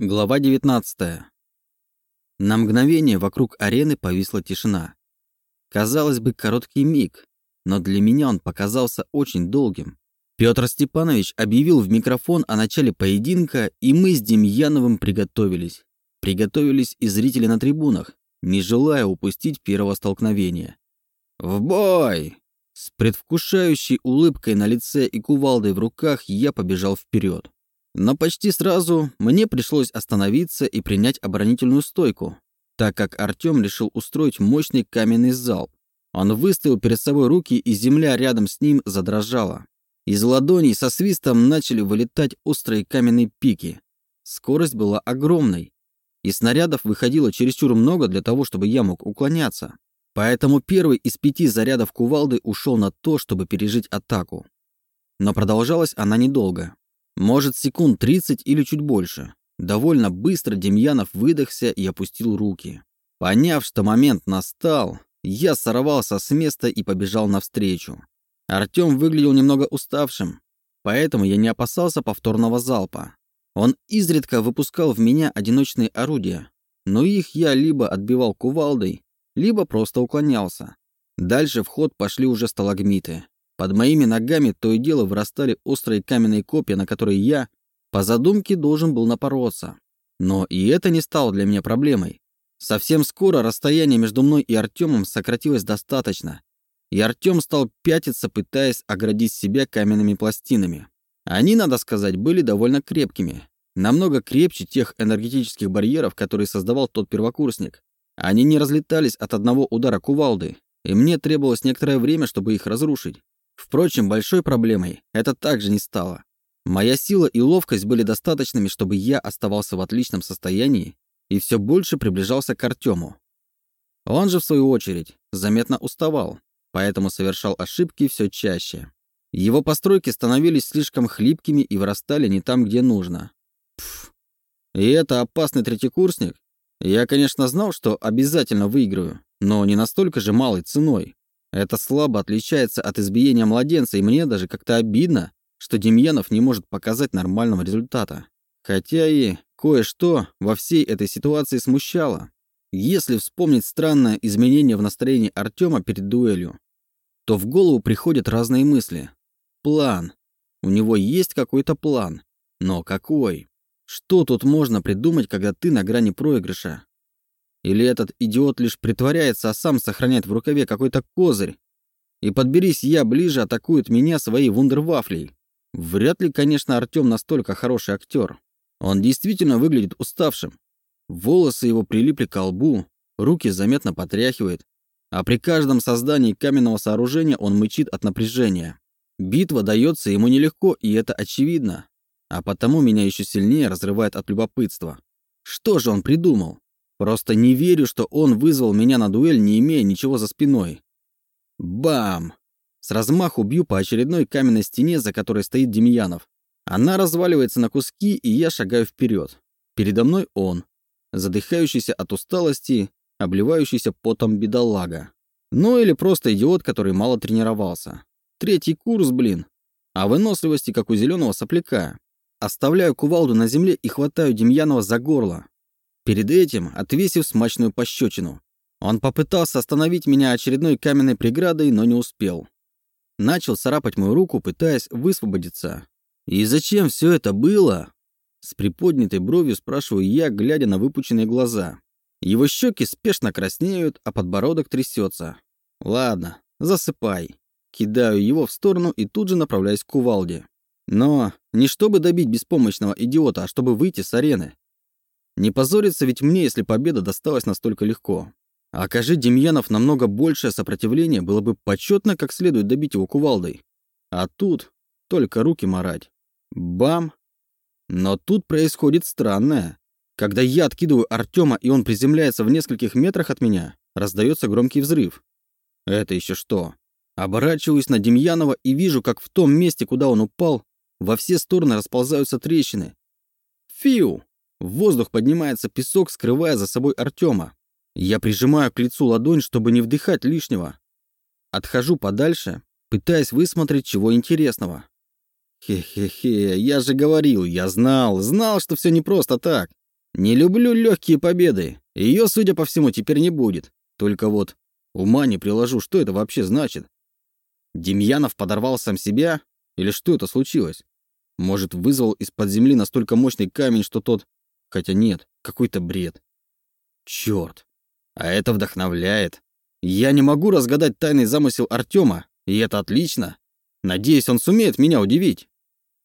Глава 19. На мгновение вокруг арены повисла тишина. Казалось бы, короткий миг, но для меня он показался очень долгим. Петр Степанович объявил в микрофон о начале поединка, и мы с Демьяновым приготовились. Приготовились и зрители на трибунах, не желая упустить первого столкновения. «В бой!» С предвкушающей улыбкой на лице и кувалдой в руках я побежал вперед. Но почти сразу мне пришлось остановиться и принять оборонительную стойку, так как Артём решил устроить мощный каменный залп. Он выставил перед собой руки, и земля рядом с ним задрожала. Из ладоней со свистом начали вылетать острые каменные пики. Скорость была огромной, и снарядов выходило чересчур много для того, чтобы я мог уклоняться. Поэтому первый из пяти зарядов кувалды ушел на то, чтобы пережить атаку. Но продолжалась она недолго. Может, секунд 30 или чуть больше. Довольно быстро Демьянов выдохся и опустил руки. Поняв, что момент настал, я сорвался с места и побежал навстречу. Артём выглядел немного уставшим, поэтому я не опасался повторного залпа. Он изредка выпускал в меня одиночные орудия, но их я либо отбивал кувалдой, либо просто уклонялся. Дальше в ход пошли уже сталагмиты. Под моими ногами то и дело вырастали острые каменные копья, на которые я, по задумке, должен был напороться. Но и это не стало для меня проблемой. Совсем скоро расстояние между мной и Артемом сократилось достаточно, и Артем стал пятиться, пытаясь оградить себя каменными пластинами. Они, надо сказать, были довольно крепкими. Намного крепче тех энергетических барьеров, которые создавал тот первокурсник. Они не разлетались от одного удара кувалды, и мне требовалось некоторое время, чтобы их разрушить. Впрочем, большой проблемой это также не стало. Моя сила и ловкость были достаточными, чтобы я оставался в отличном состоянии и все больше приближался к Артему. Он же, в свою очередь, заметно уставал, поэтому совершал ошибки все чаще. Его постройки становились слишком хлипкими и вырастали не там, где нужно. Пф. И это опасный третьекурсник? Я, конечно, знал, что обязательно выиграю, но не настолько же малой ценой. Это слабо отличается от избиения младенца, и мне даже как-то обидно, что Демьянов не может показать нормального результата. Хотя и кое-что во всей этой ситуации смущало. Если вспомнить странное изменение в настроении Артема перед дуэлью, то в голову приходят разные мысли. План. У него есть какой-то план. Но какой? Что тут можно придумать, когда ты на грани проигрыша? Или этот идиот лишь притворяется, а сам сохраняет в рукаве какой-то козырь? И подберись я ближе, атакует меня своей вундервафлей. Вряд ли, конечно, Артём настолько хороший актер. Он действительно выглядит уставшим. Волосы его прилипли к лбу, руки заметно потряхивает, а при каждом создании каменного сооружения он мычит от напряжения. Битва дается ему нелегко, и это очевидно. А потому меня еще сильнее разрывает от любопытства. Что же он придумал? Просто не верю, что он вызвал меня на дуэль, не имея ничего за спиной. Бам! С размаху бью по очередной каменной стене, за которой стоит Демьянов. Она разваливается на куски, и я шагаю вперед. Передо мной он, задыхающийся от усталости, обливающийся потом бедолага. Ну или просто идиот, который мало тренировался. Третий курс, блин. А выносливости, как у зеленого сопляка. Оставляю кувалду на земле и хватаю Демьянова за горло. Перед этим отвесив смачную пощечину. Он попытался остановить меня очередной каменной преградой, но не успел. Начал царапать мою руку, пытаясь высвободиться. «И зачем все это было?» С приподнятой бровью спрашиваю я, глядя на выпученные глаза. Его щеки спешно краснеют, а подбородок трясется. «Ладно, засыпай». Кидаю его в сторону и тут же направляюсь к кувалде. Но не чтобы добить беспомощного идиота, а чтобы выйти с арены. Не позориться ведь мне, если победа досталась настолько легко. А окажи Демьянов намного большее сопротивление, было бы почетно как следует добить его кувалдой. А тут только руки марать. Бам! Но тут происходит странное. Когда я откидываю Артема, и он приземляется в нескольких метрах от меня, раздается громкий взрыв. Это еще что? Оборачиваюсь на Демьянова и вижу, как в том месте, куда он упал, во все стороны расползаются трещины. Фиу! В воздух поднимается песок, скрывая за собой Артема. Я прижимаю к лицу ладонь, чтобы не вдыхать лишнего. Отхожу подальше, пытаясь высмотреть чего интересного. Хе-хе-хе, я же говорил, я знал, знал, что все не просто так. Не люблю легкие победы. Ее, судя по всему, теперь не будет. Только вот ума не приложу, что это вообще значит. Демьянов подорвал сам себя? Или что это случилось? Может, вызвал из-под земли настолько мощный камень, что тот... Хотя нет, какой-то бред. Черт. А это вдохновляет. Я не могу разгадать тайный замысел Артема, и это отлично. Надеюсь, он сумеет меня удивить.